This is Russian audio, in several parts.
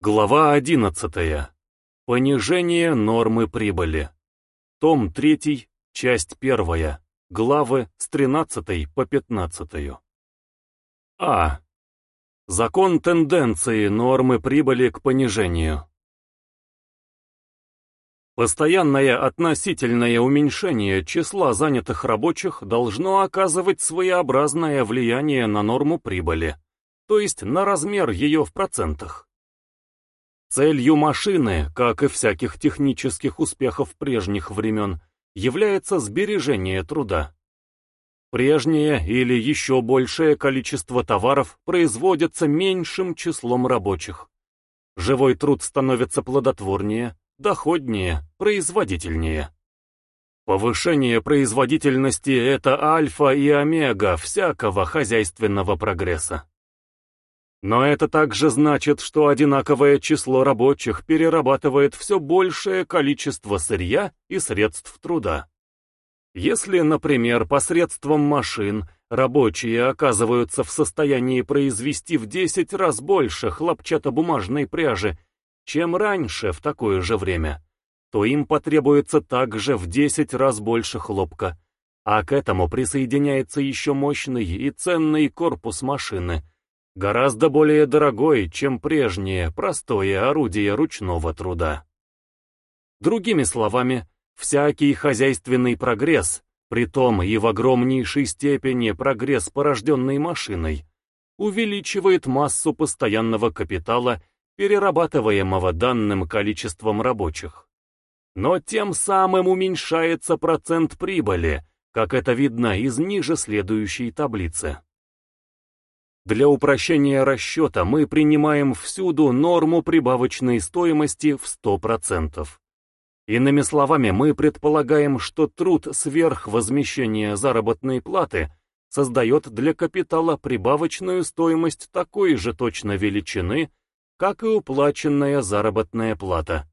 Глава 11. Понижение нормы прибыли. Том 3, часть 1. Главы с 13 по 15. А. Закон тенденции нормы прибыли к понижению. Постоянное относительное уменьшение числа занятых рабочих должно оказывать своеобразное влияние на норму прибыли, то есть на размер ее в процентах. Целью машины, как и всяких технических успехов прежних времен, является сбережение труда. Прежнее или еще большее количество товаров производится меньшим числом рабочих. Живой труд становится плодотворнее, доходнее, производительнее. Повышение производительности – это альфа и омега всякого хозяйственного прогресса. Но это также значит, что одинаковое число рабочих перерабатывает все большее количество сырья и средств труда. Если, например, посредством машин рабочие оказываются в состоянии произвести в 10 раз больше хлопчатобумажной пряжи, чем раньше в такое же время, то им потребуется также в 10 раз больше хлопка, а к этому присоединяется еще мощный и ценный корпус машины – гораздо более дорогой, чем прежнее простое орудие ручного труда. Другими словами, всякий хозяйственный прогресс, притом и в огромнейшей степени прогресс, порожденный машиной, увеличивает массу постоянного капитала, перерабатываемого данным количеством рабочих. Но тем самым уменьшается процент прибыли, как это видно из ниже следующей таблицы. Для упрощения расчета мы принимаем всюду норму прибавочной стоимости в 100%. Иными словами, мы предполагаем, что труд сверх возмещения заработной платы создает для капитала прибавочную стоимость такой же точно величины, как и уплаченная заработная плата.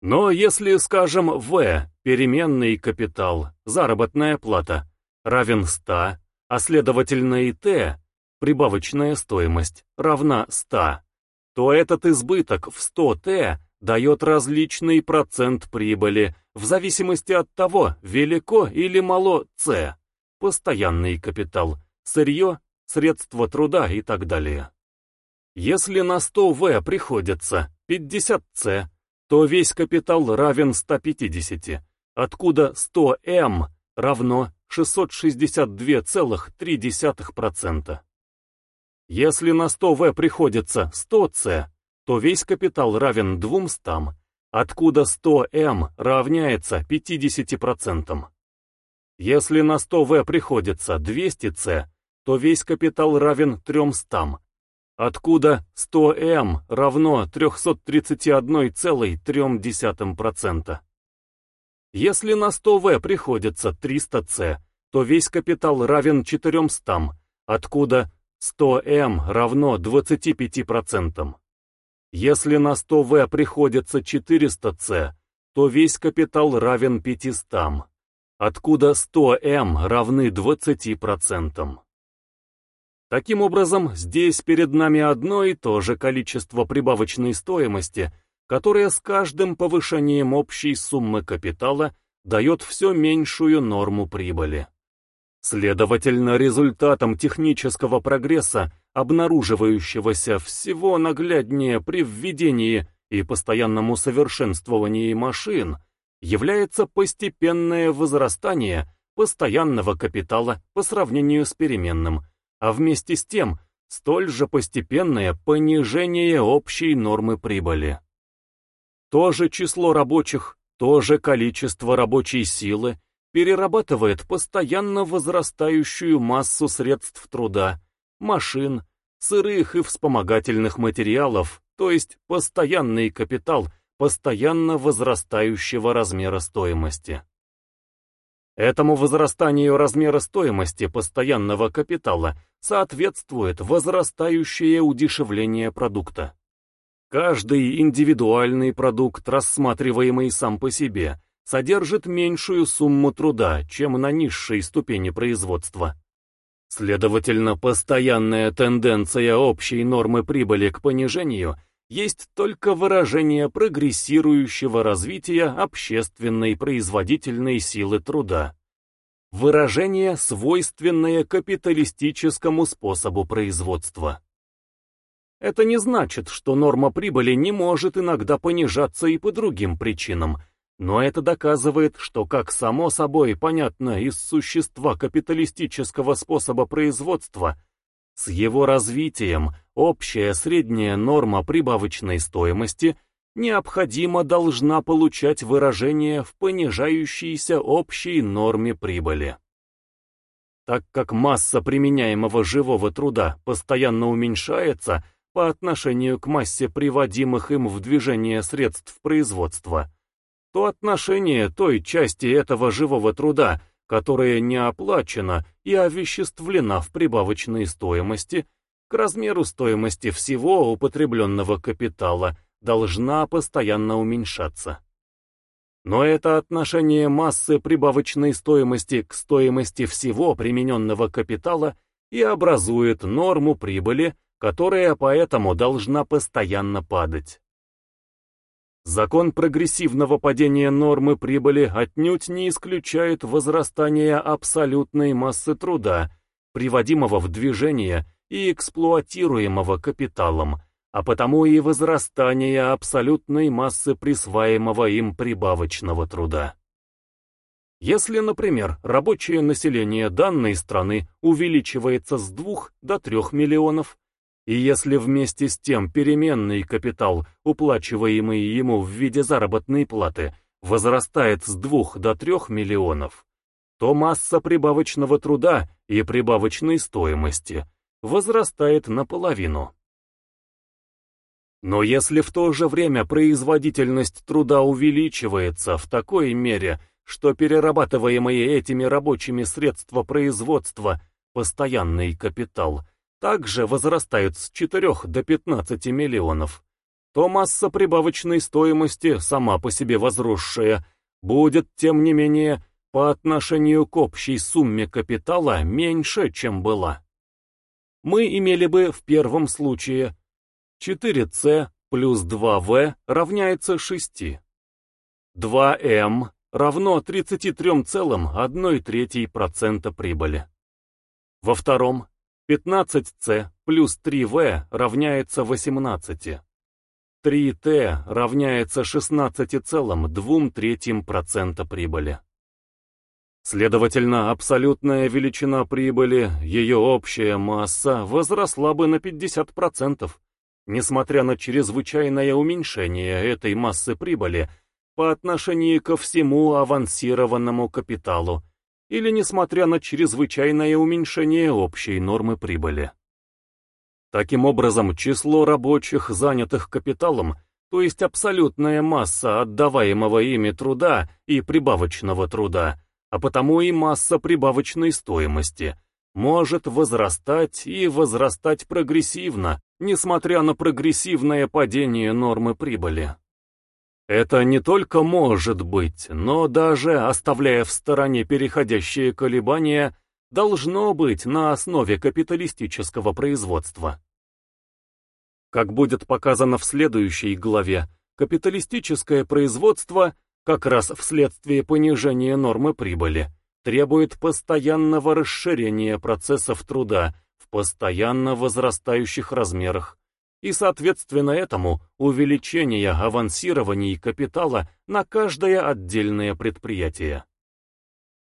Но если, скажем, В, переменный капитал, заработная плата, равен 100, а следовательно и Т, прибавочная стоимость равна 100, то этот избыток в 100Т дает различный процент прибыли в зависимости от того, велико или мало С, постоянный капитал, сырье, средства труда и так далее. Если на 100В приходится 50С, то весь капитал равен 150, откуда 100М равно 662,3%. Если на 100В приходится 100С, то весь капитал равен 200, откуда 100М равняется 50%. Если на 100В приходится 200С, то весь капитал равен 300, откуда 100М равно 331,3%. Если на 100В приходится 300С, то весь капитал равен 400, откуда 100М равно 25%. Если на 100В приходится 400С, то весь капитал равен 500, откуда 100М равны 20%. Таким образом, здесь перед нами одно и то же количество прибавочной стоимости, которое с каждым повышением общей суммы капитала дает все меньшую норму прибыли. Следовательно, результатом технического прогресса, обнаруживающегося всего нагляднее при введении и постоянном усовершенствовании машин, является постепенное возрастание постоянного капитала по сравнению с переменным, а вместе с тем столь же постепенное понижение общей нормы прибыли. То же число рабочих, то же количество рабочей силы перерабатывает постоянно возрастающую массу средств труда, машин, сырых и вспомогательных материалов, то есть постоянный капитал постоянно возрастающего размера стоимости. Этому возрастанию размера стоимости постоянного капитала соответствует возрастающее удешевление продукта. Каждый индивидуальный продукт, рассматриваемый сам по себе, содержит меньшую сумму труда, чем на низшей ступени производства. Следовательно, постоянная тенденция общей нормы прибыли к понижению есть только выражение прогрессирующего развития общественной производительной силы труда. Выражение, свойственное капиталистическому способу производства. Это не значит, что норма прибыли не может иногда понижаться и по другим причинам, но это доказывает, что, как само собой понятно из существа капиталистического способа производства, с его развитием общая средняя норма прибавочной стоимости необходимо должна получать выражение в понижающейся общей норме прибыли. Так как масса применяемого живого труда постоянно уменьшается по отношению к массе приводимых им в движение средств производства, то отношение той части этого живого труда – которая не оплачена и овеществлена в прибавочной стоимости, к размеру стоимости всего употребленного капитала должна постоянно уменьшаться. Но это отношение массы прибавочной стоимости к стоимости всего примененного капитала и образует норму прибыли, которая поэтому должна постоянно падать. Закон прогрессивного падения нормы прибыли отнюдь не исключает возрастания абсолютной массы труда, приводимого в движение и эксплуатируемого капиталом, а потому и возрастания абсолютной массы присваиваемого им прибавочного труда. Если, например, рабочее население данной страны увеличивается с 2 до 3 миллионов, и если вместе с тем переменный капитал, уплачиваемый ему в виде заработной платы, возрастает с 2 до 3 миллионов, то масса прибавочного труда и прибавочной стоимости возрастает наполовину. Но если в то же время производительность труда увеличивается в такой мере, что перерабатываемые этими рабочими средства производства, постоянный капитал – также возрастают с 4 до 15 миллионов, то масса прибавочной стоимости, сама по себе возросшая, будет, тем не менее, по отношению к общей сумме капитала меньше, чем была. Мы имели бы в первом случае 4c плюс 2v равняется 6. 2m равно 33,1% прибыли. Во втором 15c плюс 3v равняется 18. 3t равняется 16,2% прибыли. Следовательно, абсолютная величина прибыли, ее общая масса, возросла бы на 50%, несмотря на чрезвычайное уменьшение этой массы прибыли по отношению ко всему авансированному капиталу, или несмотря на чрезвычайное уменьшение общей нормы прибыли. Таким образом, число рабочих, занятых капиталом, то есть абсолютная масса отдаваемого ими труда и прибавочного труда, а потому и масса прибавочной стоимости, может возрастать и возрастать прогрессивно, несмотря на прогрессивное падение нормы прибыли. Это не только может быть, но даже, оставляя в стороне переходящие колебания, должно быть на основе капиталистического производства. Как будет показано в следующей главе, капиталистическое производство, как раз вследствие понижения нормы прибыли, требует постоянного расширения процессов труда в постоянно возрастающих размерах, и соответственно этому увеличение авансирований капитала на каждое отдельное предприятие.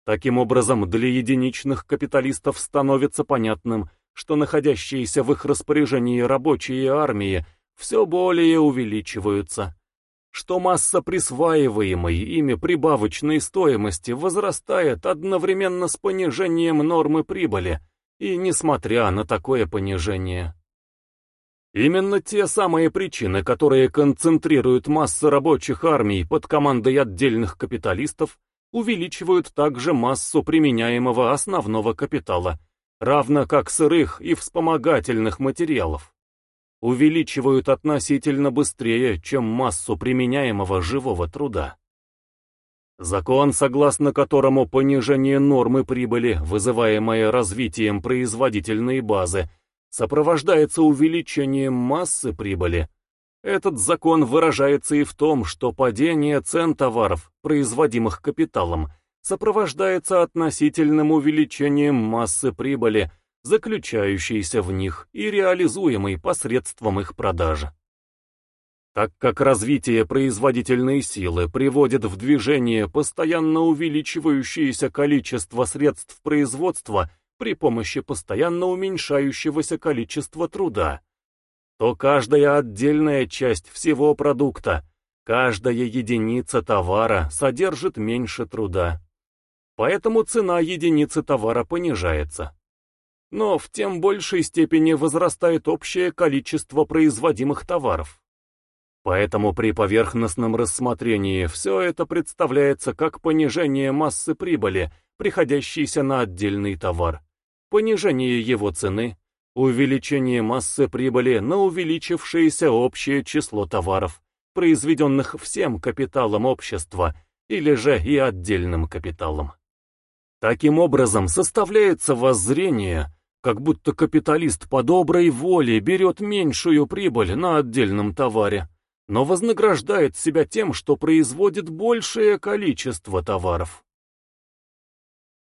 Таким образом, для единичных капиталистов становится понятным, что находящиеся в их распоряжении рабочие армии все более увеличиваются, что масса присваиваемой ими прибавочной стоимости возрастает одновременно с понижением нормы прибыли, и несмотря на такое понижение. Именно те самые причины, которые концентрируют массы рабочих армий под командой отдельных капиталистов, увеличивают также массу применяемого основного капитала, равно как сырых и вспомогательных материалов. Увеличивают относительно быстрее, чем массу применяемого живого труда. Закон, согласно которому понижение нормы прибыли, вызываемое развитием производительной базы, сопровождается увеличением массы прибыли, Этот закон выражается и в том, что падение цен товаров, производимых капиталом, сопровождается относительным увеличением массы прибыли, заключающейся в них и реализуемой посредством их продажи. Так как развитие производительной силы приводит в движение постоянно увеличивающееся количество средств производства при помощи постоянно уменьшающегося количества труда, то каждая отдельная часть всего продукта, каждая единица товара содержит меньше труда. Поэтому цена единицы товара понижается. Но в тем большей степени возрастает общее количество производимых товаров. Поэтому при поверхностном рассмотрении все это представляется как понижение массы прибыли, приходящейся на отдельный товар, понижение его цены, увеличение массы прибыли на увеличившееся общее число товаров, произведенных всем капиталом общества или же и отдельным капиталом. Таким образом, составляется воззрение, как будто капиталист по доброй воле берет меньшую прибыль на отдельном товаре, но вознаграждает себя тем, что производит большее количество товаров.